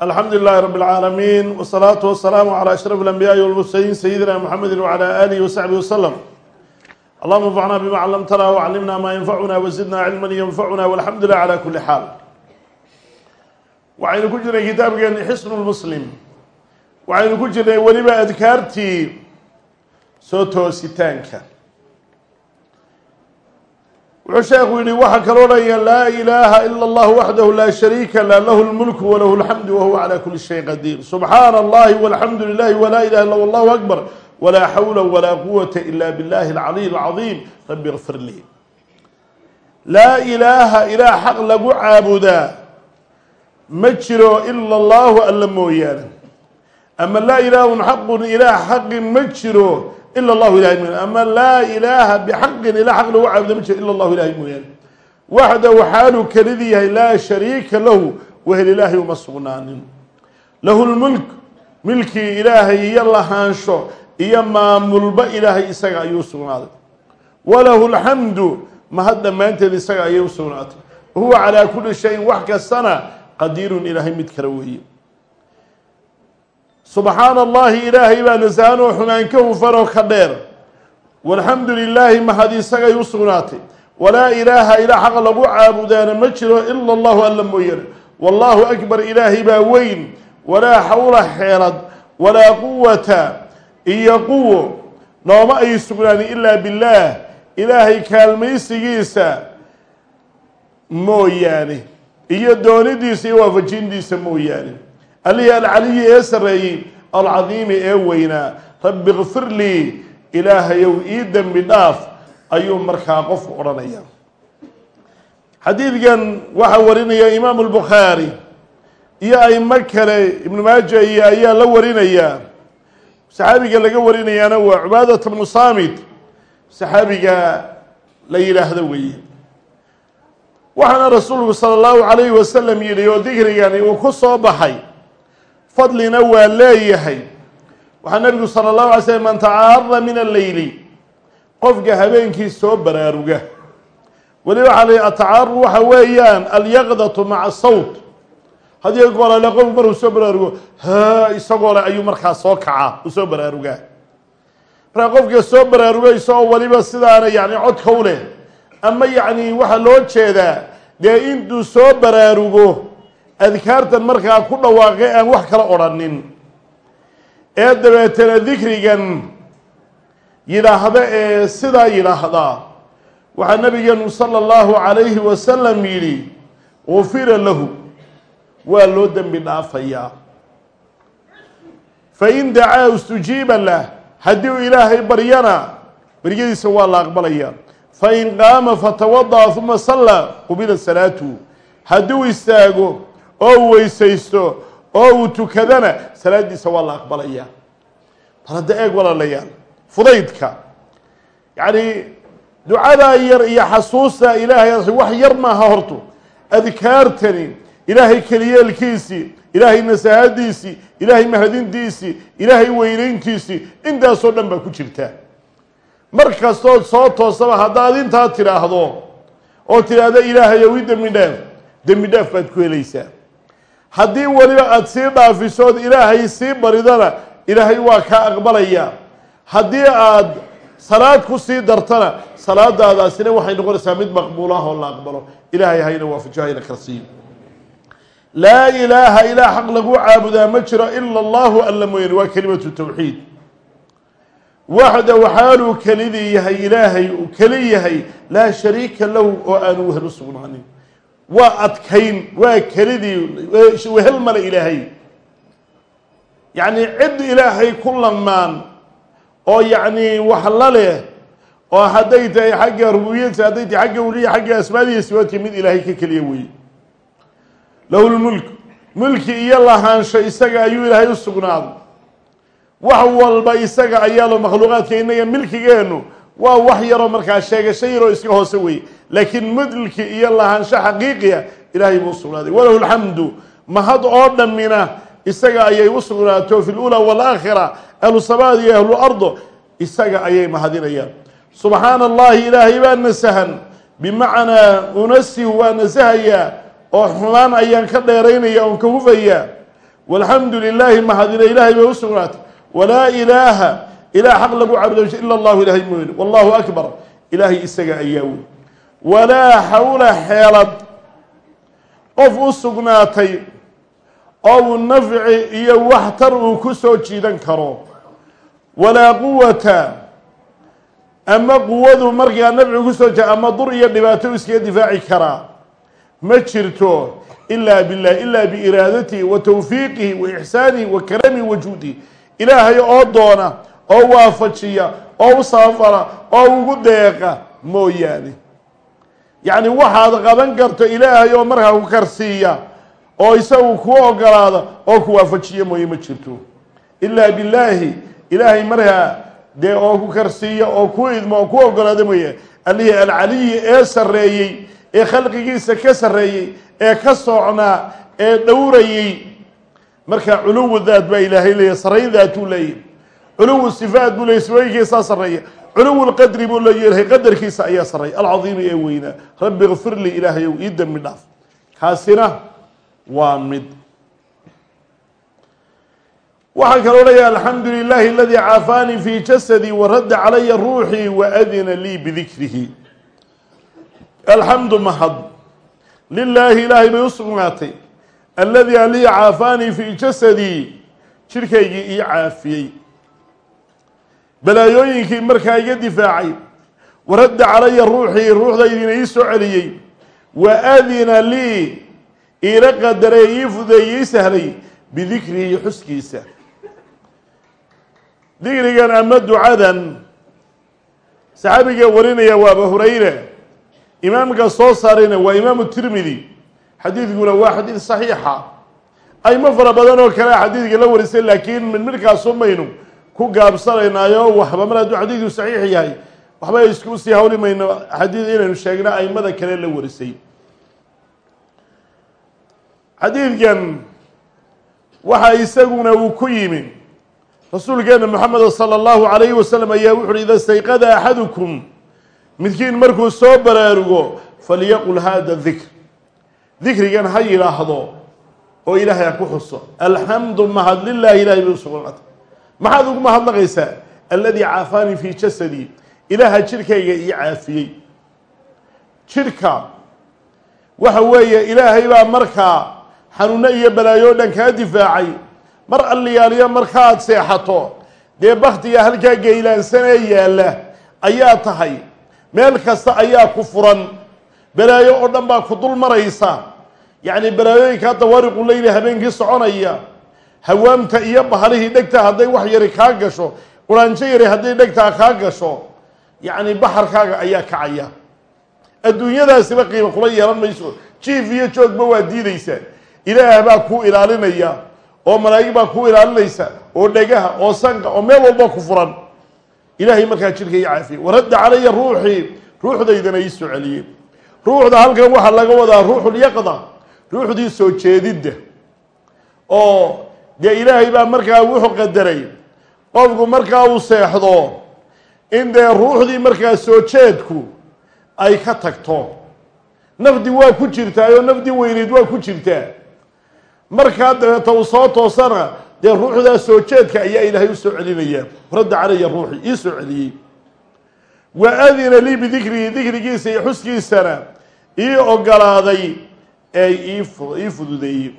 alxamdu lilahi rab اlcaalamiin wsalaatu wasalaamu calى ashraf اlanbiyaai walmursaliin sayidina mxamedi wcalى alihi wasaxbi waslm allahuma anfacna bima callamtana wcallimna ma yanfacuna wazidna cilma yanfacuna walxamdu lilah cala kuli xaal waxaynu ku jirnay kitaabkeeni xisnu lmuslim waxaynu ku jirnay weliba adkaartii soo toositaanka wuxuu sheekhu yihi waxaa kaloo dhaya laa ilaaha ila اllah waxdahu laa shariika la lahu lmulku walahu اlxamdu wahuwa calى kuli shayin qadiir subxaana allahi walxamdu lilahi walaa ilaha illa allahu akbar walaa xawla walaa quwata ila billahi alcaliy alcadiim rabi اغfir lii laa ilaaha ilaah xaq lagu caabudaa ma jiro ila allahu alla mooyaane ama laa ilaahun xaqun ilaah xaqi ma jiro ila allahu ilahay mooyaane ama laa ilaaha bixaqin ilah xaq lagu caabuda ma jiro ila allahu ilahay mooyaane waxdahu xaaluu kelidii yahay laa shariika lahu wehel ilaahay uma sugnaanin lahu lmulk milkii ilaahay iyo lahaansho iyo maamulba ilaahay isaga ayuu sugnaaday walahu lxamdu mahad dhammaanteed isaga ayay u sugnaatay wahuwa calaa kuli shayin wax kastana qadiirun ilaahay mid kale weeye subxaana allahi ilaahay baa nasahan oo xumaan ka hufan oo ka dheer. Walxamdu lilaahi mahad isagay u sugnaatay. Walaa ilaaha ilaa xaq lagu caabudaana ma jiro ila allahu alla mooyane. Wallahu akbar ilaahay baa weyn. Walaa xawla xeelad walaa quwata iyo quwo nooma ay sugnaanin ilaa billaah. Ilaahay kaalmaysigiisa mooyaane iyo doonidiisa iyo waafajindiisa mooyaane allihii alcaliyi ee sarreeyey alcadiimi ee weynaa. Rabbi kfir lii ilaahayow ii dembi dhaaf ayuu markaa qofku odhanaya. Xadiidkan waxaa warinaya imaamu lbukhaari iyo aimo kale ibnu maaja iyo ayaa la warinaya. Saxaabiga laga warinayaana waa cubaadata bnu saamit. Saxaabiga la yidhaahdo weeye. Waxaana rasuulku sala allahu calayhi wasalam yidhi oo dikrigani uu ku soo baxay fadlina waa leeyahay. Waxaa nabigu sala allahu alay slm man tacaarada min alleyli qofka habeenkii soo baraaruga. Weli waxaa la atacaarud waxa weeyaan alyaqdatu maca sawt haddii goolale qof maruu soo baraarugo ha isagoo le ayuu markaa soo kacaa u soo baraarugaa. Markaa qofka soo baraarugaysa oo weliba sidaana yani codka u leh. Ama yacni waxaa loo jeedaa dee intuu soo baraarugo adkaartan markaa ku dhawaaqay aan wax kala odrhanin ee dabeetana dikrigan yidhaahda ee sidaa yidhaahdaa waxaa nabigeenu sala allahu calayhi wasalam yidhi gufira lahu waa loo dembi dhaafayaa fa in dacaa istujiiba lah haddii uu ilaahay baryana baryadiisa waa la aqbalayaa fa in qaama fatawada'a uma sallaa qubila salaatuhu haddii uu istaago oo uu weysaysto oo uu tukadana salaadiisa waa la aqbalayaa bal hadda eeg walaalayaal fudaydka yacni ducadaa yar iyo xasuusta ilaahay wax yar maaha horto adkaartani ilaahay keliyeelkiisii ilaahay nasahadiisii ilaahay mahadintiisii ilaahay weynayntiisii intaasoo dhan baa ku jirta. Mar kastood soo toosaba haddaad intaa tidhaahdo oo tidhaahdo ilaahayow i dembi dhaaf dembi dhaaf baad ku helaysaa haddii weliba aada sii dhaafisood ilaahay sii baridana ilaahay waa kaa aqbalaya. Haddii aada salaad ku sii dartana salaadaadaasina waxay noqonaysaa mid maqbuulah oo la aqbalo. Ilaahay hayna waafajo hayna karsiiyo laa ilaaha ilaa xaq lagu caabudaa ma jiro ila allahu alla mooyane waa kelimatu tawxiid. Waxda waxaaluu kelidii yahay ilaahay uu keli yahay laa shariika lahu oo aanu wehel u sugnaanin waa adkayn waa kelidii wehel male ilaahay. Yacni cid ilaahay ku lamaan oo yacni wax la leh oo hadday tahay xagga rububiyadsa hadday tahay xagga weliya xagga asmaadiya siwaadka mid ilaahay ka keliya weeye lahu lmulk mulki iyo lahaansho isaga ayuu ilaahay u sugnaaday. Wax walba isaga ayaa lo makhluuqaadka innaga milkigeennu waa wax yaroo markaa sheegasho yaroo iska hoose weeye. Laakiin mulki iyo lahaansho xaqiiqiya ilaahay buu usugnaaday walahu lxamdu mahad oo dhammina isaga ayay u sugnaato fi lula walaakhira ahlu samaad iyo ahlu ardo isaga ayay mahadinayaan. Subxaana allahi ilaahay baa nasahan bimacnaa unasihu waa nasahayaa oo xumaan ayaan ka dheeraynaya oon ka hufayaa walxamdu lilaahi mahadina ilaahay bay u sugnaatay. Walaa ilaaha ilaah xaq lagu caabudo ila allahu ilaahay mooyne wallahu akbar. Ilaahay isaga ayaa wey walaa xawla xeelad. Qof u sugnaatay oo uu nafci iyo waxtar uu ku soo jiidan karo. Walaa quwata ama quwadu markaa nafci ku soo jia ama dur iyo dhibaato iskaga difaaci karaa ma jirto ilaa billah ilaa biiraadatihi wa tawfiiqihi wa ixsaanihi wa karamihi wa juudihi. Ilaahay oo doona oo waafajiya oo u saafara oo ugu deeqa mooyaane. Yacni waxaad qaban karto ilaahay oo markaa ku karsiiya oo isagu kuu ogolaada oo ku waafajiya mooye ma jirto. Ilaa billaahi ilaahay markaa dee oo ku karsiiya oo ku idmo oo ku ogolaada mooye allihii alcaliyi ee sarreeyey ee khalqigiisa ka sarreeyey ee ka soocnaa ee dhowrayey. Marka culuwu daat baa ilaahay leeyahy sarrayn daatuu leeyahy culuwu sifaat buu leeyay sifooyinkiisaa sarreeya culuwu lqadri buu leeyahay qadarkiisa ayaa sarreeya alcadiimi ee weynaa rabbi kfir lii ilaahayow ii dembi dhaaf. Kaasina waa mid. Waxaan kaloo leeyahay alxamdu lilahi aladii caafaanii fi jasadii waradda calaya ruuxii waadina lii bidikrihi alxamdu mahad. Lilaahi ilaahay bay u sugnaatay. Aladii alii caafaanii fii jasadii jirkaygii ii caafiyey balaayooyinkii markaa iga difaacay. Waradda calaya ruuxii ruuxdaydina ii soo celiyey. Wa adina lii iila qadaray ii fudeeyey ii sahlay bidikrihi xuskiisa. Dikrigan ama ducadan saxaabiga warinaya waa abu hurayre imaamka soo saarayna waa imaamu tirmidi. Xadiidkuna waa xadiid saxiixa. Aymo fara badan oo kale xadiidka la warisay laakiin mid midkaasu maynu ku gaabsanaynaayo waxba mar hadduu xadiidku saxiix yahay waxba isku sii hawli mayno xadiid inaynu sheegno aimada kale la warisay. Xadiidkan waxa isaguna uu ku yimi rasuulkeena moxamed salى اllahu alayhi wasalam ayaa wuxu uhi ida stayqada axadukum midkiin markuu soo baraarugo falyaqul hada dikr dikrigan ha yidhaahdo oo ilaahay ha ku xuso. Alxamdu mahad lilahi ilahay bay maxaad ugu mahadnaqaysaa? Aladii caafaanii fii jasadii ilaaha jirkayga ii caafiyey. Jirka. Waxa weeye ilaahay baa markaa xanuuno iyo balaayo dhan kaa difaacay. Mar alliyaaliyo markaaad seexato dee baktiga halkaa geylaansanee yaalla ayaa tahay. Meel kasta ayaa ku furan. Balaayo oo dhan baa ku dul maraysa yacni balaayooyinkaa dawaariqu leyli habeenkii soconaya hawaamta iyo bahalihii dhegta hadday wax yari kaa gasho quraanjo yari hadday dhegtaa kaa gasho yacni baxarkaaga ayaa kacaya. Adduunyadaasiba qiimo kula yeelan mayso. Jiif iyo joogba waa diidaysaa. Ilaah baa kuu ilaalinaya oo malaa'ig baa kuu ilaalinaysa oo dhegaha oo sanka oo meel walba ku furan. Ilaahay markaa jirka ii caafiye waradda calaya ruuxii ruuxdaydana ii soo celiyey ruuxda halkan waxaa laga wadaa ruuxulyaqda ruuxdii soo jeedidda oo dee ilaahay baa markaa wuxuu qadaray qofku markaa uu seexdo in dee ruuxdii markaa soo jeedku ay ka tagto. Nafdi waa ku jirtaa oo nafdi weyneyd waa ku jirtaa. Markaa dabeeta uu soo toosana dee ruuxdaa soo jeedka ayaa ilaahay u soo celinaya radda calaya ruuxi ii soo celiyey. Wa adina lii bidikrihi dikrigiisa iyo xuskiisana ii ogolaaday ee ii fududeeyey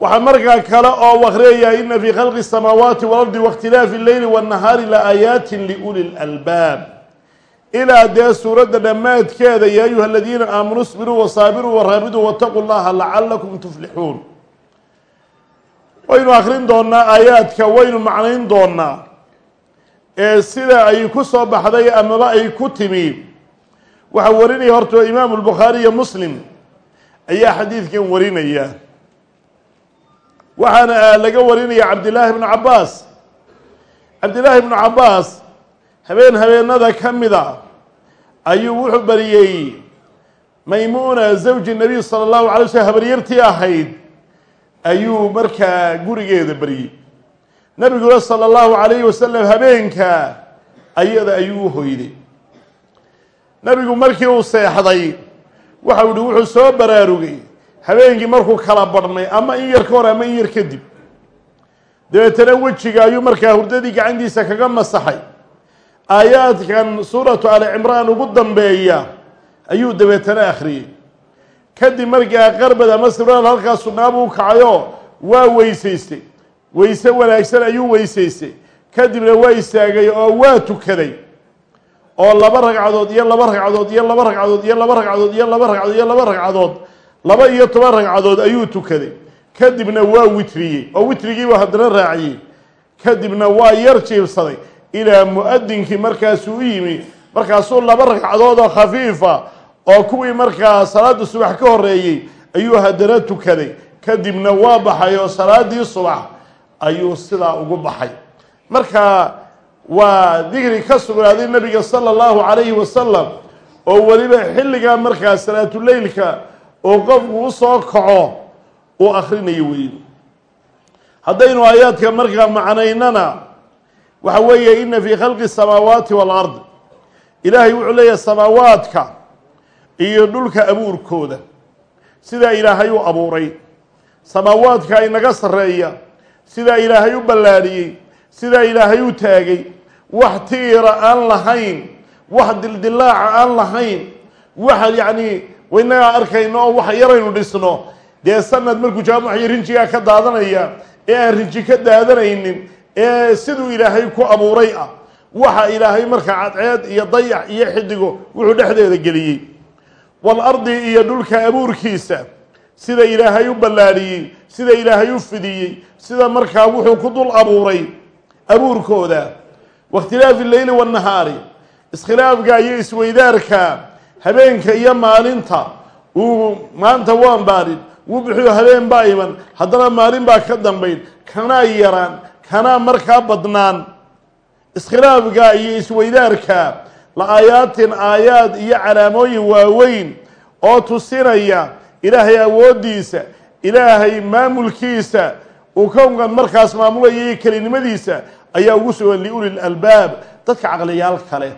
waxaa markaa kale oo wakriyaya ina fii khalqi الsamaawaati walardi waاkhtilaafi اleyli wالnahaari laaayaati liuli اlalbaab ilaa dee suuradda dhammaadkeeda ya ayuha aladiina aamanuu sbiruu wasaabiruu waraabiduu wataquu llaha lacalakum tuflixuun waynu akrin doonaa aayaadka waynu macnayn doonaa ee sida ay ku soo baxday amaba ay ku timi waxaa warinaya horta imaamu lbukhaari iyo muslim ayaa xadiidkan warinaya waxaana laga warinaya cabdillaahi bnu cabaas cabdillaahi bnu cabaas habeen habeenada ka mida ayuu wuxuu bariyey maymuuna zawji nabiy sala allahu alay slm habaryartii ahayd ayuu markaa gurigeeda baryey nabiguna sala allahu alayhi wasalam habeenka ayada ayuu u hoyday. Nabigu markii uu seexday waxau yihi wuxuu soo baraarugay habeenkii markuu kala badhnay ama in yar ka hor ama in yar kadib. Dabeetana wejiga ayuu markaa hurdadii gacantiisa kaga masaxay. Aayaadkan suuratu ali cimraan ugu dambeeya ayuu dabeetana akhriyey. Kadib markaa qarbad ama siraal halkaa sunaabuu kacayo waa weysaystay. Weyse wanaagsan ayuu weysaystay. Kadibna waa istaagay oo waa tukaday. Oo laba ragcadood iyo laba ragcadood iyo laba ragcadood iyo laba ragcadood iyo laba ragcadood iyo laba ragcadood laba iyo toban ragcadood ayuu tukaday. Kadibna waa witriyey oo witrigiiba haddana raaciyey. Kadibna waa yar jiibsaday. Ilaa mu'adinkii markaasuu u yimi markaasuu laba ragcadood oo khafiifa oo kuwii markaa salaada subax ka horeeyey ayuu haddana tukaday. Kadibna waa baxay oo salaadii subax ayuu sidaa ugu baxay. Marka waa dikri ka sugnaaday nabiga sala allahu calayhi wasalam oo weliba xilligaa markaa salaatuleylka oo qofku u soo kaco uu akhrinayo weeye haddaynu aayaadka markaa macnaynana waxa weeye ina fii khalqi samaawaati waalard ilaahay wuxuu leeyahay samaawaadka iyo dhulka abuurkooda. Sidaa ilaahay u abuuray samaawaadka inaga sarreeya sidaa ilaahay u ballaadhiyey sidaa ilaahay u taagay wax tiira aan lahayn wax dildilaaca aan lahayn waxa yacni waynagaa arkayno oo wax yaraynu dhisno. Dee sanad markuu jaamaciyo rinjigaa ka daadanaya ee aan rinji ka daadanaynin ee siduu ilaahay ku abuuray ah waxa ilaahay markaa cadceed iyo dayax iyo xidigo wuxuu dhexdeeda geliyey. Walardi iyo dhulka abuurkiisa sida ilaahay u ballaadhiyey sida ilaahay u fidiyey sida markaa wuxuu ku dul abuuray abuurkooda. Waاkhtilaafi leyli waannahaari iskhilaafka iyo isweydaarka habeenka iyo maalinta uu maanta waan baarin wuu bixiyo habeen baa iman. Haddana maalin baa ka dambayn kanaa yaraan kanaa markaa badnaan. Iskhilaafka iyo isweydaarka la aayaatin aayaad iyo calaamooyin waaweyn oo tusinaya ilaahay awooddiisa ilaahay maamulkiisa. Uu kownkan markaas maamulaya iyo kelinimadiisa ayaa ugu sugan liuli lalbaab dadka caqliyaal kale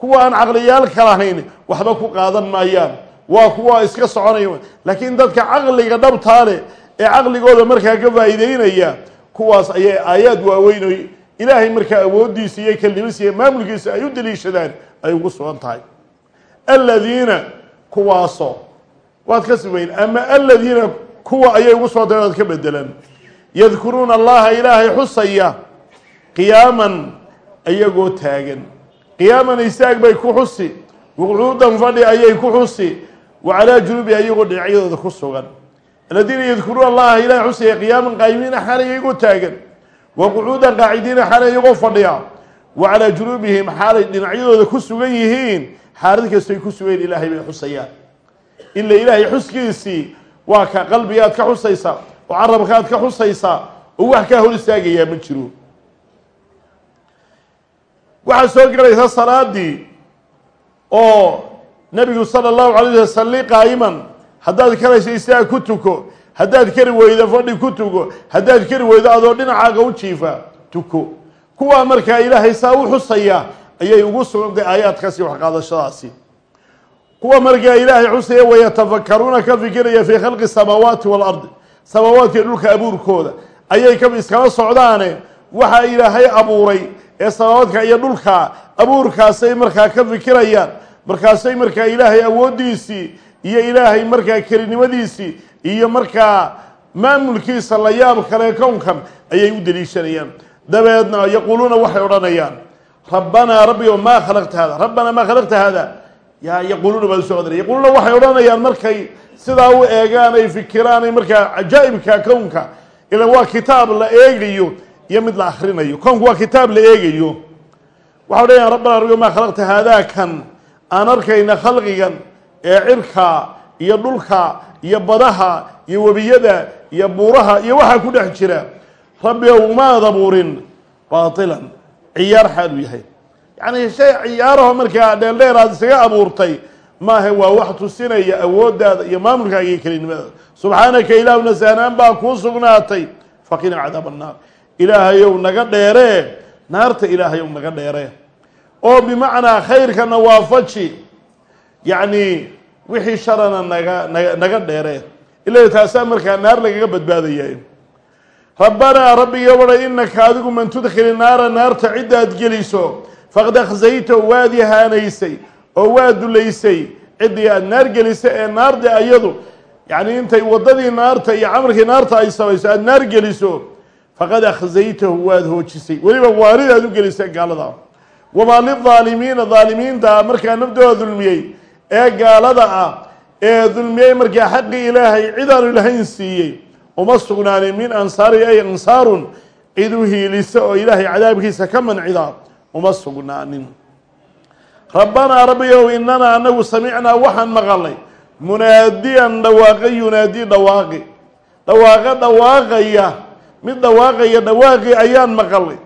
kuwa aan caqliyaal kalahayn waxba ku qaadan maayaan. Waa kuwa iska soconaya laakiin dadka caqliga dhabtaa leh ee caqligooda markaa ka faa'iideynaya kuwaas ayay aayaad waaweyn ilaahay markaa awooddiisa iyo kelinimadiisa iyo maamulkiisa ay u daliishadaan ay ugu sugan tahay. Aladiina kuwaasoo waad ka siweyn ama aladiina kuwa ayay ugu sugan tahay waad ka bedelan yadkuruuna allaha ilaahay xusaya qiyaaman ayagoo taagan qiyaaman istaag bay ku xusi. Wuquudan fadhi ayay ku xusi. Wa calaa junubi ayagoo dhinacyadooda ku sugan. Aladiina yadkuruuna allaha ilahay xusaya qiyaaman qaayimiina xaal ayagoo taagan. Wa qucuudan qaacidiina xaal ayagoo fadhiya. Wa calaa junuubihim xaalay dhinacyadooda ku sugan yihiin. Xaalad kastoy ku sugayn ilaahay bay xusayaan. Ila ilaahay xuskiisii waa ka qalbiga aad ka xusaysaa oo carabka aad ka xusaysaa oo wax kaa hor istaagayaa ma jiro waxaa soo gelaysa salaadii oo nabigu sala allahu alay sl salli qaa'iman haddaad karayso istaag ku tuko haddaad kari weydo fadhi ku tuko haddaad kari weydo adoo dhinacaaga u jiifa tuko. Kuwaa markaa ilaahay saa u xusaya ayay ugu sugantay aayaadkaasi waxqaadashadaasi. Kuwa markaa ilaahay xusaya wayatafakaruuna ka fikiraya fii khalqi samaawaati waalardi samaawaadka dhulka abuurkooda ayay ka iskala socdaane waxa ilaahay abuuray ee samaawaadka iyo dhulka. Abuurkaasay markaa ka fikirayaan. Markaasay markaa ilaahay awooddiisii iyo ilaahay markaa kelinimadiisii iyo markaa maamulkiisa la yaab kale kownkan ayay u deliishanayaan. Dabeedna yaquuluuna waxay odhanayaan rabbanaa rabbigo maa khalaqta hada rabbanaa maa khalaqta hada ya yaquuluuna baa u soo qadara yaquuluuna waxay odhanayaan markay sidaa u eegaan ay fikiraan markaa cajaa'ibka kownka ila waa kitaab la eegayo iyo mid la akrinayo kownku waa kitaab la eegayo. Waxay odhanayaan rabbanaa rabbigo maa khalaqta haadaa kan aan arkayna khalqigan ee cirka iyo dhulka iyo badaha iyo webiyada iyo buuraha iyo waxaa ku dhex jira. Rabbi ow maad abuurin baatilan. Ciyaar xaal uu yahay. Yacni shay ciyaaraho markaa dheeldheer aad isaga abuurtay maaha waa wax tusinaya awooddaada iyo maamulkaaga iyo kelinimadaada subxaanaka ilaahu nasahnaan baa kuu sugnaatay. Faqina cadaab annaar ilaahayow naga dheeree naarta ilaahayow naga dheeree oo bimacnaa khayrkana waafaji yacni wixii sharana naga naga naga dheeree ila taasaa markaa naar lagaga badbaadaya rabbanaa rabbiga wara inaka adigu man tudkhili naara naarta ciddaad geliso faqad akhsayta waad ihaanaysay oo waa dulaysay. Ciddii aad naar gelisay ee naardi ayadu yacni intay waddadii naarta iyo camalkii naarta ay sabayso aada naar geliso faqad akhsaytahu waad hoojisay. Weliba waaridaad u gelisay gaalada. Wamaa lidaalimiina daalimiinta markaa naftooda dulmiyey. Ee gaalada ah ee dulmiyey markaa xaqii ilaahay cidaanu lahayn siiyey. Uma sugnaanin min ansaari ay ansaarun. Cid u hiilisa oo ilaahay cadaabkiisa ka mancida. Uma sugnaanin. Rabbanaa rabbigow inanaa anagu samicnaa waxaan maqalnay. Munaadiyan dhawaaqe yunaadi dhawaaqi. Dhawaaqo dhawaaqaya mid dhawaaqaya dhawaaqi ayaan maqalnay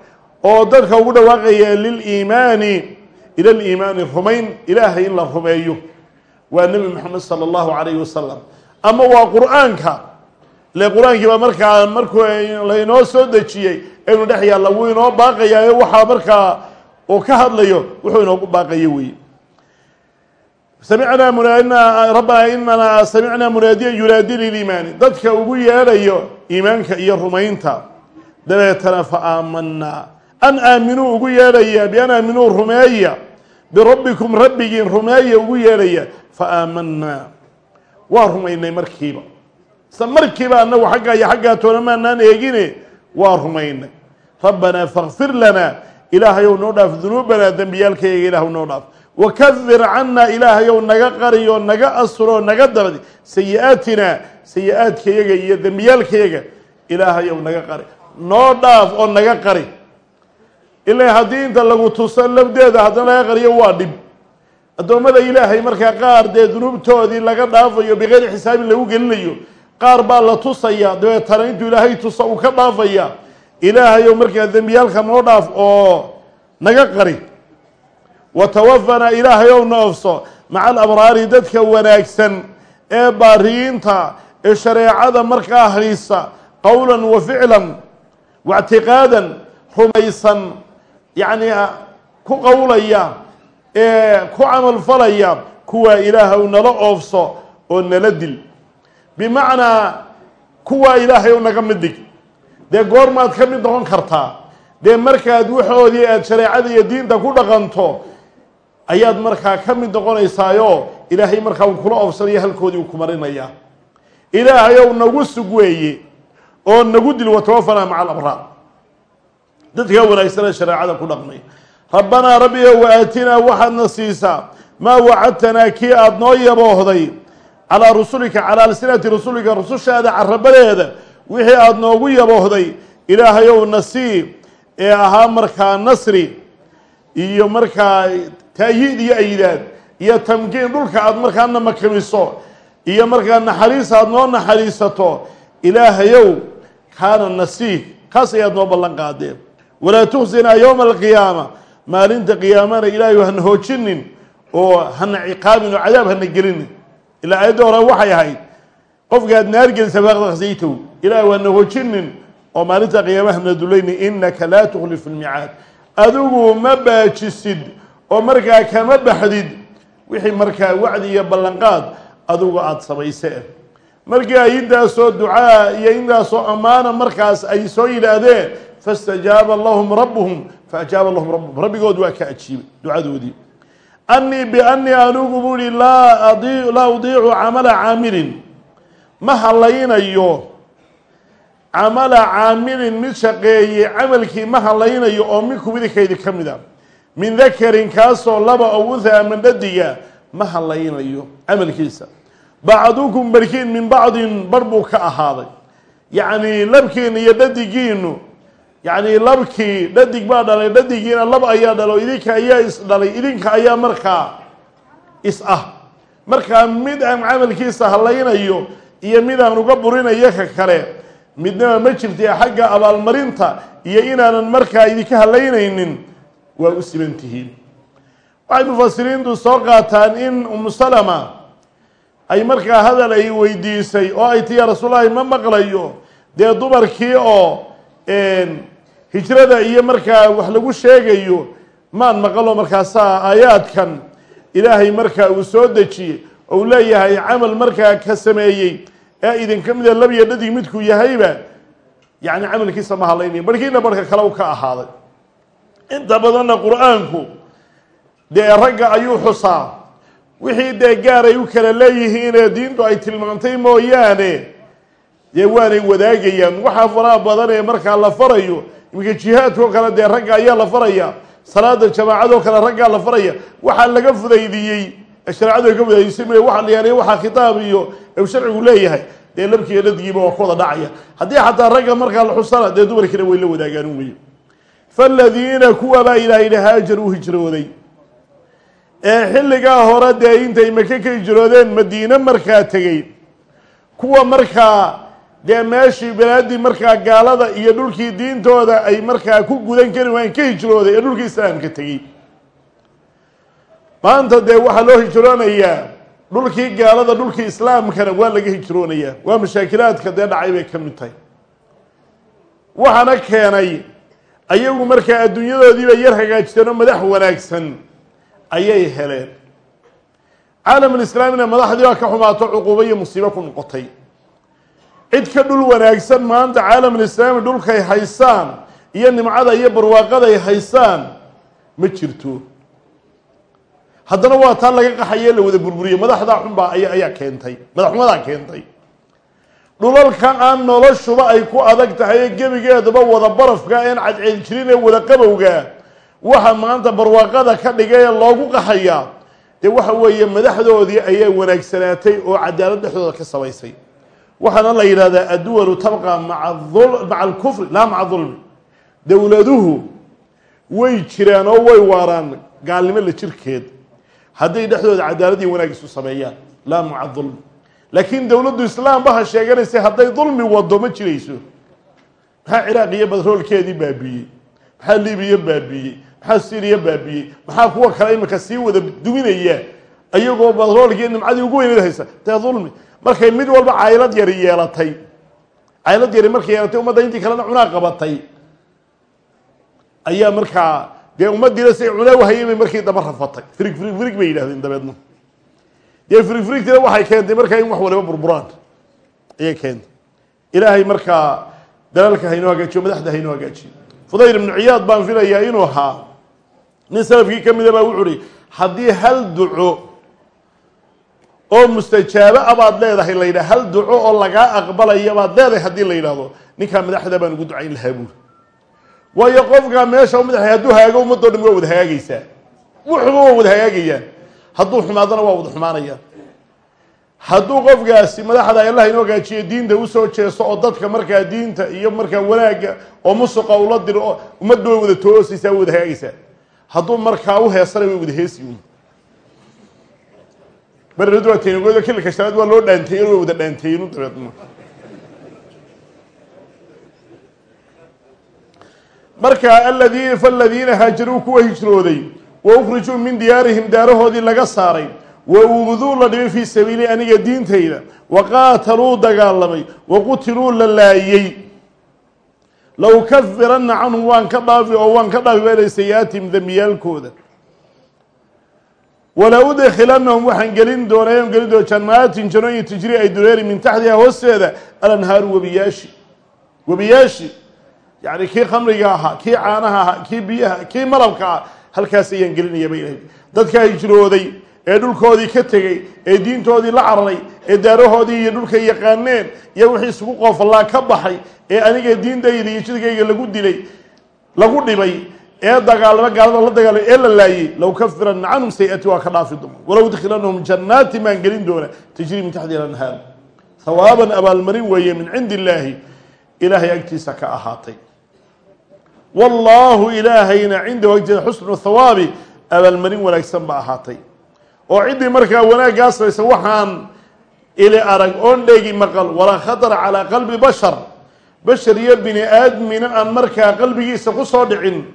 oo dadka ugu dhawaaqaya liliimaani ila liimaani rumayn ilaahay in la rumeeyo. Waa nebi moxamed sala allahu calayhi wasalam ama waa qur'aanka. Ile qur'aankii baa markaa markuu laynoo soo dejiyey aynu dhex yaalla wuu inoo baaqayaa waxaa markaa uu ka hadlayo wuxuu inoogu baaqayo weeye samicnaa munaadina rabbanaa inanaa samicnaa munaadiya yunaadi liliimaani dadka ugu yeedhayo iimaanka iyo rumaynta dabeetana fa aamanaa an aaminuu ugu yeedhaya bian aaminuu rumeeya birabbikum rabbigiin rumeeya ugu yeedhaya fa aamanaa waa rumaynay markiiba. Isla markiiba anagu xaggaa iyo xaggaa toona maanaan eegine waa rumaynay. Rabbanaa fakfir lanaa ilaahayow noo dhaaf dunuubanaa dembiyaalkayaga ilaahu noo dhaaf wakafir cannaa ilaahayow naga qariyo naga asuro naga dabadi sayi-aatinaa sayi-aadkayaga iyo dembiyaalkayaga ilaahayow naga qari noo dhaaf oo naga qari ilaa haddii inta lagu tuso lafdeeda haddana laga qariyo waa dhib addoommada ilaahay markaa qaar dee dunuubtoodii laga dhaafayo bikeyri xisaabin lagu gelinayo qaar baa la tusaya dabeetana intuu ilaahay tuso uu ka dhaafaya ilaahayow markaa dembiyaalka noo dhaaf oo naga qari wa tawafanaa ilaahayow na ofso maca alabraari dadka wanaagsan ee baariyiinta ee shareecada markaa haysa qowlan wa ficlan waictiqaadan rumaysan yacni ku qowlaya ee ku camalfalaya kuwaa ilaahaw nala oofso oo nala dil. Bimacnaa kuwaa ilaahay u naga mid dhig dee goormaad ka mid noqon kartaa. Dee markaad waxoodii aad shareecada iyo diinta ku dhaqanto ayaad markaa ka mid noqonaysaayo ilaahay markaa uu kula oofsanayo halkoodii uu ku marinayaa. Ilaahayow nagu sug weeye oo nagu dil watawafanaa maca alabraar dadkaa wanaagsanee shareecada ku dhaqmay. Rabbanaa rabbigo aatinaa waxaadna siisaa maa wacadtanaa kii aada noo yaboohday calaa rusulika calaa alsinati rusulika rusushaada carabadeeda wixii aada noogu yaboohday ilaahayow nasii ee ahaa markaa nasri iyo markaa taayiid iyo aydaad iyo tamkiin dhulka aada markaana makamiso iyo markaa naxariis aada noo naxariisato ilaahayow kaana nasiih kaas ayaad noo ballan qaadeen walaa tukhsinaa yowma alqiyaama maalinta qiyaamana ilaahay hana hoojinin oo hana ciqaabin oo cadaab hana gelinin ilaa aayadda hore waxay ahayd qofkaad naar gelisa faaqdaksaytow ilaahay hana hoojinin oo maalinta qiyaama hana dulayni inaka laa tukhlifu lmicaad adigu ma baajisid oo markaa kama baxdid wixii markaa wacdi iyo ballanqaad adigu aada samaysee markii ay intaasoo ducaa iyo intaasoo ammaana markaas ay soo yidhaahdeen faاstajaaba lahum rabuhum faajaaba lahum rabuhum rabbigood waa ka ajiibay ducadoodii. Anii bianii anigu buuhi laa adi laa udiicu camala caamilin. Ma halaynayo camala caamilin mid shaqeeyey camalkii ma halaynayo oo minkum idinkaydi ka mid a min dakarin kaasoo laba oo unha mandhadiga ma halaynayo camalkiisa bacdukum barkiin min bacdin bar buu ka ahaaday. Yacni labkiina iyo dhadigiinu yacni labkii dhadig baa dhalay dhadigiina lab ayaa dhalo idinka ayaa is dhalay idinka ayaa markaa is ah. Markaa mid aan camalkiisa halaynayo iyo mid aan uga burinayo ka kale midnaba ma jirtay xagga abaalmarinta iyo inaanan markaa idinka halaynaynin waa u siban tihiin. Waxay mufasiriintu soo qaataan in umu salama ay markaa hadal ay weydiisay oo ay tii yaa rasuullahi ma maqlayo? Dee dumarkii oo hijrada iyo markaa wax lagu sheegayo maan maqalo markaasaa aayaadkan? Ilaahay markaa uu soo dejiyey ou leeyahay camal markaa ka sameeyey. Ee idinka mida labiyo dhadig midkuu yahayba yacni camalkiisa ma hadlaynayo barhkiina barhka kale u ka ahaaday inta badanna qur'aanku dee ragga ayuu xusaa. Wixii dee gaar ay u kala leeyihiinee diintu ay tilmaantay mooyaane. Dee waanay wadaagayaan. Waxaa faraha badan ee markaa la farayo. Iminka jihaadkao kale dee ragga ayaa la faraya. Salaada jamaacadoo kale raggaa la faraya. Waxaa laga fudaydiyey. Shareecadu ay ka fudaydisay m waxa la yaaliya waxaa khitaab iyo u sharcigu leeyahay. Dee labkiiyo dhadgiiba waa ku wada dhacaya. Haddii xataa ragga markaa la xusana dee dumarkiina way la wadaagaan wey faladiina kuwa baa ilaah haajar u hijrooday ee xilligaa hore dee intay maka ka hijroodeen madiine markaa tegey kuwa markaa dee meeshii balaadii markaa gaalada iyo dhulkii diintooda ay markaa ku gudan kari waayeen ka hijrooday ee dhulkii islaamka tegey maanta dee waxaa loo hijroonayaa dhulkii gaalada dhulkii islaamkana waa laga hijroonayaa waa mashaakilaadka dee dhacay bay ka mid tahay waxaana keenay ayagu markaa adduunyadoodii bay yar hagaajisteen oo madax wanaagsan ayay heleen. Caalamulislaamina madaxdii baa ka xumaato cuquubo iyo musiibo ku noqotay. Cid ka dhul wanaagsan maanta caalamulislaami dhulkay haysaan iyo nimcada iyo barwaaqaday haysaan ma jirto. Haddana waa taa laga qaxaye la wada burburiye madaxdaa xunbaa aya ayaa keentay. Madaxxumadaa keentay dhulalka aan noloshuba ay ku adag tahay ee gebigeeduba wada barafka een cadceed jirin ee wada qabowga waxa maanta barwaaqada ka dhigay ee loogu qaxayaa dee waxa weeye madaxdoodii ayaa wanaagsanaatay oo cadaalad dhexdooda ka samaysay waxaana la yidhahdaa adduwalu tabqa maca alkufri laa maca dulmi dowladuhu way jiraan oo way waaraan gaalnimo la jirkeed. Hadday dhexdooda cadaalad iyo wanaag isu sameeyaan laa maca dulmi laakiin dowladdu islaamba ha sheeganaysa hadday dulmi wado ma jirayso. Maxaa ciraaq iyo badroolkeedii baabiiyey maxaa libiya baabiiyey maxaa syriya baabiiyey maxaa kuwa kale imika sii wada duminaya? Ayagoo badroolkii nimcadii ugu weyneed haysa dee dulmi. Markay mid walba caylad yari yeelatay. Caylad yari markay yeelatay ummadda intii kalena cunaa qabatay. Ayaa markaa dee ummadiina say cunaa wahayay bay markii daba rafatay. Firig firig firig bay yidhahdeen dabeedna firigtina waxay keentay markaa in wax waliba burburaan. Ayay keentay. Ilaahay markaa dalaalka haynoo hagaajiyo madaxda haynoo hagaajiyo. Fudayl ibnu ciyaad baan filayaa inuu ahaa. Nin salafkii ka mida baa wuxu uhi haddii hal duco oo mustajaabo a baad leedahay la yidhah hal duco oo lagaa aqbalaya baad leedahay haddii la yidhaahdo ninkaa madaxda baan ugu ducayn lahaa buuri waayo qofkaa meesha u madaxay hadduu hagaago ummadoo dhan waa wada hagaagaysaa wuxuba waa wada hagaagayaan hadduu xumaadana waa wada xumaanayaan hadduu qofkaasi madaxda allah inoo hagaajiyo diinta u soo jeeso oo dadka markaa diinta iyo markaa wanaagga oo musuqa ula diro oo ummadba way wada toosaysaa wada hagaagaysaa. Hadduu markaa u heesana way wada heesi barnadu waa teenagooda kililka shanaad waa loo dhaanteeyen way wada dhaanteeyenu dabeedna marka aladiina faladiina haajaruu kuwa hijrooday wa ukhrijuu min diyaarihim daarahoodii laga saaray. Wa uuduu la dhibay fii sabiili aniga diintayda. Wa qaataluu dagaalamay. Wa qutiluu la laayey low kafiranna canhum waan ka dhaafi oo waan ka dhaafi baynay sayi-aatihim dembiyaalkooda wala udkilanahum waxaan gelin doonaa aan gelin doona jannaatin janooyin tajri ay dureeri min taxtiha hoosteeda alanhaaru webiyaashi webiyaashi yani kii khamriga ahaa kii caanaha ahaa kii biyaha kii malabka ah halkaas ayaan gelinaya bay ilahay dadkaa hijrooday ee dhulkoodii ka tegey ee diintoodii la cararay ee daarahoodii iyo dhulkay yaqaaneen iyo wixii isugu qoofallaa ka baxay ee aniga diintayda iyo jidkayga lagu dilay lagu dhibay ee dagaalama gaalada la dagaalamay ee la laayey low kafiranna canhum say-ati waa ka dhaafi doona walow udkilanahum jannaati maan gelin doona tajrii min taxti alanhaar. Hawaaban abaalmarin weeye min cindi illaahi ilaahay agtiisa ka ahaatay wallaahu ilaahayna cindahu agtiisa xusnu hawaabi abaalmarin wanaagsan ba ahaatay. Oo ciddii markaa wanaaggaa samaysa waxaan ili arag oon dheegi maqal walaa khatara calaa qalbi bashar. Bashar iyo bini aadmina aan markaa qalbigiisa ku soo dhicin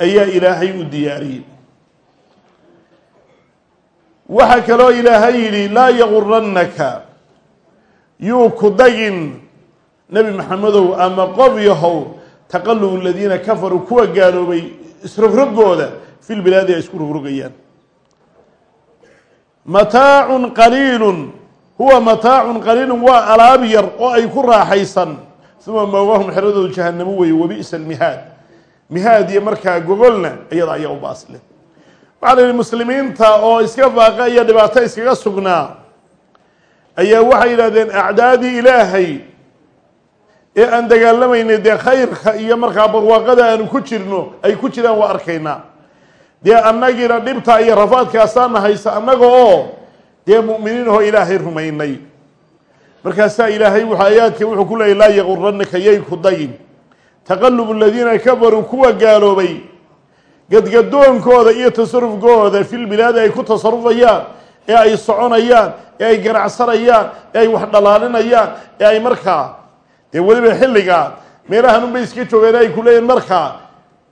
ayaa ilaahay u diyaariyey. Waxaa kaloo ilaahay yidhi laa yagurannaka yuu ku dagin nebi maxamedow ama qof yahow taqalubu aladiina kafaruu kuwa gaaloobay isrogrogooda fi lbilaadi ay isku rogrogayaan mataacun qaliilun huwa mataacun qaliilun waa alaab yar oo ay ku raaxaysan. Uma mawahum xeradoodu jahanamo weeye wabi'sa almihaad mihaad. Iyo markaa gogolna iyada ayaa u baasle waxaa muslimiinta oo iska faaqa iyo dhibaato iskaga sugnaa ayaa waxay yidhahdeen acdaadii ilaahay ee aan dagaalamaynay dee khayrka iyo markaa barwaaqada aanu ku jirno ay ku jiraan waa arkaynaa. Dee annagiina dhibta iyo rafaadkaasaana haysa annaga oo dee mu'miniin oo ilaahay rumaynay. Markaasaa ilaahay wuxuu aayaadka wuxuu ku leeyay laa yaquranaka yay ku dayin taqalubu aladiina kafaruu kuwa gaaloobay gadgadoonkooda iyo tasarufkooda filbilaadi ay ku tasarufayaan ee ay soconayaan ee ay ganacsanayaan ee ay wax dhalaalinayaan ee ay markaa dee weliba xilligaa meelahan unbay iska joogeen ay ku leeyihiin markaa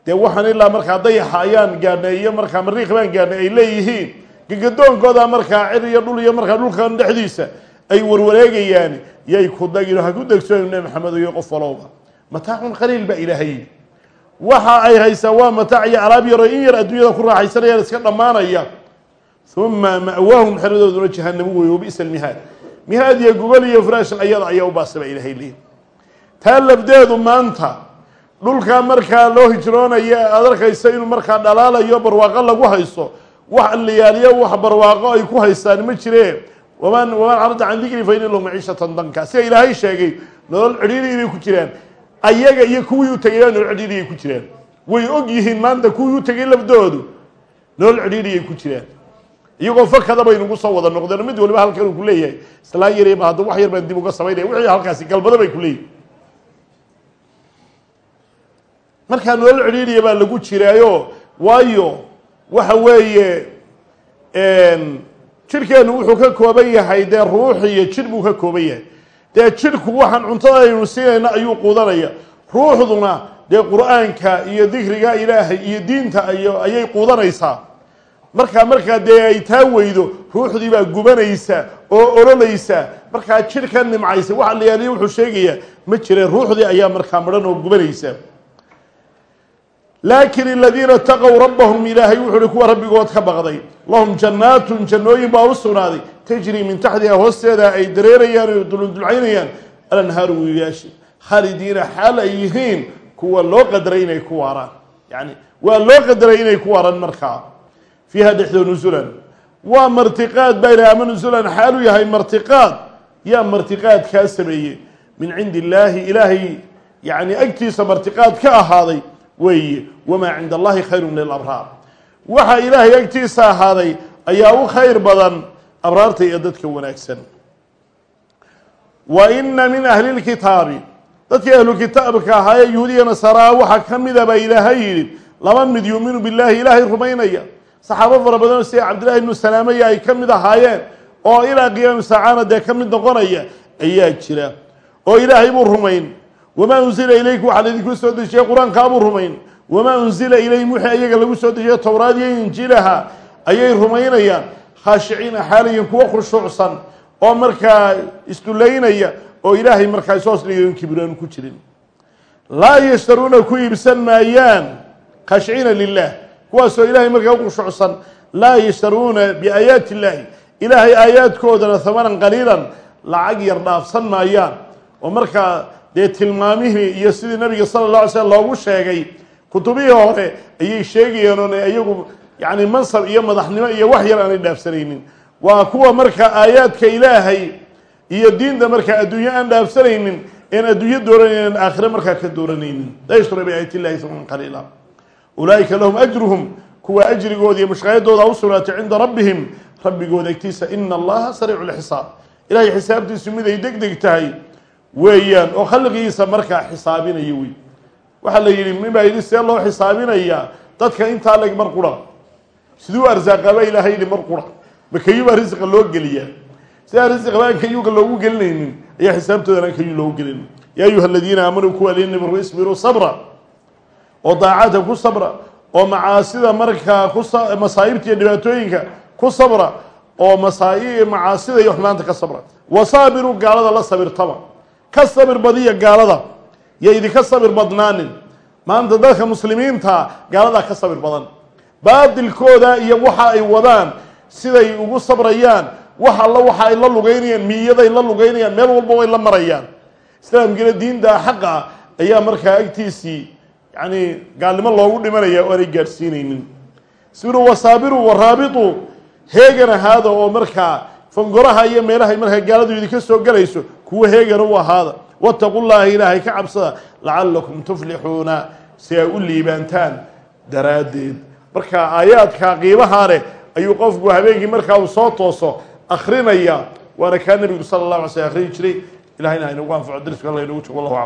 dee waxaan ilaa markaa dayaxa ayaan gaadhnay iyo markaa mariikh baan gaadhnay ay leeyihiin. Gadgadoonkooda markaa cir iyo dhul iyo markaa dhulkan dhexdiisa ay warwareegayaan yay ku dagino ha ku degsoon nabi maxamed iyo qof walowba mataacun qaliil baa ilaahay waxa ay haysaa waa mataac iyo alaab yaro in yar adduunyada ku raaxaysanayaan iska dhammaanaya. Uma ma'waahum xeradooduna jahanamo weeye wabi'sa almihaad. Mihaad iyo gogol iyo furaashan ayada ayaa u baasa baa ilaahay leeyihi taa labdeedu maanta dhulkaa markaa loo hijroonaya aad arkaysa inuu markaa dhalaalayo barwaaqo lagu haysto wax liyaaliyo wax barwaaqo ay ku haystaan ma jiree waman waman carada can dikri fa lahu maciishatan danka. Sida ilaahay sheegay nolol cidhiidhii bay ku jiraan. Ayaga iyo kuwii u tegay nolol cidhiidhiyay ku jiraan. Way og yihiin maanta kuwii u tegay lafdoodu nolol cidhiidhiyay ku jiraan. Iyagoo fakada bay nagu soo wada noqdeen mid waliba halkan uu ku leeyahay. Islaan yarba hadda wax yar baan dib uga samaynaya wixii halkaasi galbado bay ku leeyihiin markaa nolol cidhiidhiya baa lagu jiraayo waayo waxa weeye jidhkeenu wuxuu ka kooban yahay dee ruux iyo jidh buu ka kooban yahay. Dee jidhku waxaan cuntada aynu siinayna ayuu quudanaya ruuxduna dee qur'aanka iyo dikriga ilaahay iyo diinta iyo ayay quudanaysaa. Markaa markaa dee ay taa weydo ruuxdii baa gubanaysa oo ololaysa markaa jidhka nimcaysa waxa la yaaliya wuxuu sheegayaa ma jireen ruuxdii ayaa markaa madhan oo gubanaysa laakin aladiina taqow rabbahum ilaahay wuxu uhi kuwa rabbigood ka baqday lahum jannaatun jannooyin baa u sugnaaday tajrii min taxtiha hoosteeda ay dareerayaan o duldulcaynayaan alanhaaru wiilaashi khaalidiina xaal ay yihiin kuwa loo qadaray inay ku waaraan. Yani waa loo qadaray inay ku waaraan markaa fiiha dhexdoo nusulan waa martiqaad baa ilahay ama nusulan xaalu yahay martiqaad. Yaa martiqaad kaa sameeyey? Min cindi illaahi ilaahay yani agtiisa martiqaad ka ahaaday weeye wamaa cinda allahi khayru lilabraar waxa ilaahay agtiisa ahaaday ayaa u khayr badan abraarta iyo dadka wanaagsan. Wa ina min ahli lkitaabi dadkii ahlu kitaabka ahaa ee yahuudiya nasaraa waxaa ka mida baa ilaahay yidhi laba mid yuuminu billahi ilaahay rumaynaya. Saxaabo fara badan sida cabdillahi ibnu salaamaya ay ka mid ahaayeen oo ilaa qiyaami saacana dee ka mid noqonaya ayaa jira oo ilaahay buu rumayn wamaa unzila ilayku waxaa laydinku soo dejiyey qur'aankaabuu rumayn wamaa unzila ilayhim wixii ayaga lagu soo dejiyey towraad iyo injiilaha ayay rumaynayaan khaashiciina xaalayan kuwa khushuucsan oo markaa isdulaynaya oo ilaahay markaa isoos dhigayn kibraan ku jirin laa yashtaruuna ku iibsan maayaan khaashiciina lilah kuwaasoo ilaahay markaa u khushuucsan laa yashtaruuna biaayaati illaahi ilaahay aayaadkoodana hamanan qaliilan lacag yar dhaafsan maayaan oo markaa dee tilmaamihii iyo sidii nabiga sala la alay slm loogu sheegay kutubihii hore ayay sheegayeen oon iyagu yani mansab iyo madaxnimo iyo wax yar aanay dhaafsanaynin. Waa kuwa markaa aayaadka ilaahay iyo diinta markaa adduunyo aan dhaafsanaynin een adduunyo dooranaynin aakhire markaa ka dooranaynin. Laa yashtaru biaayat illahi qaliila. Ulaa'ika lahum ajruhum kuwa ajrigooda iyo mushqaayadooda u sugnaatay cinda rabbihim. Rabbigooda agtiisa ina allaha sariicu lxisaab ilahay xisaabtiisu mid ay deg deg tahay weeyaan oo khalqigiisa markaa xisaabinaya wey waxaa la yidhi min baa yidhi see loo xisaabinayaa? Dadka intaa leg mar qura. Siduu arsaaqaba ilaahay yidhi mar qura. Ma kayubaa risiqa loo geliyaa? Sidaa risiqa baan kayuga loogu gelinaynin ayaa xisaabtoodana kayu loogu gelinin yaa ayuha aladiina aamanuu kuwa linibru isbiruu sabra oo daacadka ku sabra oo macaasida markaa ku masaa'ibta iyo dhibaatooyinka ku sabra oo masaa macaasida iyo xumaanta ka sabra. Wasaabiruu gaalada la sabirtaba ka sabir badiya gaalada yo idinka sabir badnaanin. Maanta dadka muslimiinta gaaladaa ka sabir badan. Baadilkooda iyo waxa ay wadaan siday ugu sabrayaan wax alla waxa ay la lugeynayaan miyaday la lugeynayaan meel walba way la marayaan. Islaamkiina diinta xaqa ayaa markaa agtiisii yani gaalnimo loogu dhimanaya oo aanay gaadhsiinaynin. Suru wasaabiru waraabitu heegan ahaada oo markaa fangoraha iyo meelahay markaa gaaladu idinka soo galayso kuwa heegana u ahaada. Wataqu llaha ilaahay ka cabsada lacalakum tuflixuuna si ay u liibaantaan daraaddeed. Marka aayaadka qiimahaa leh ayuu qofku habeenkii markaa uu soo tooso akrinaya waana kaa nebigu sala allah alay sl akriyi jiray. Ilahayna ha anfaco dariska alla inagu jog wallahu aclam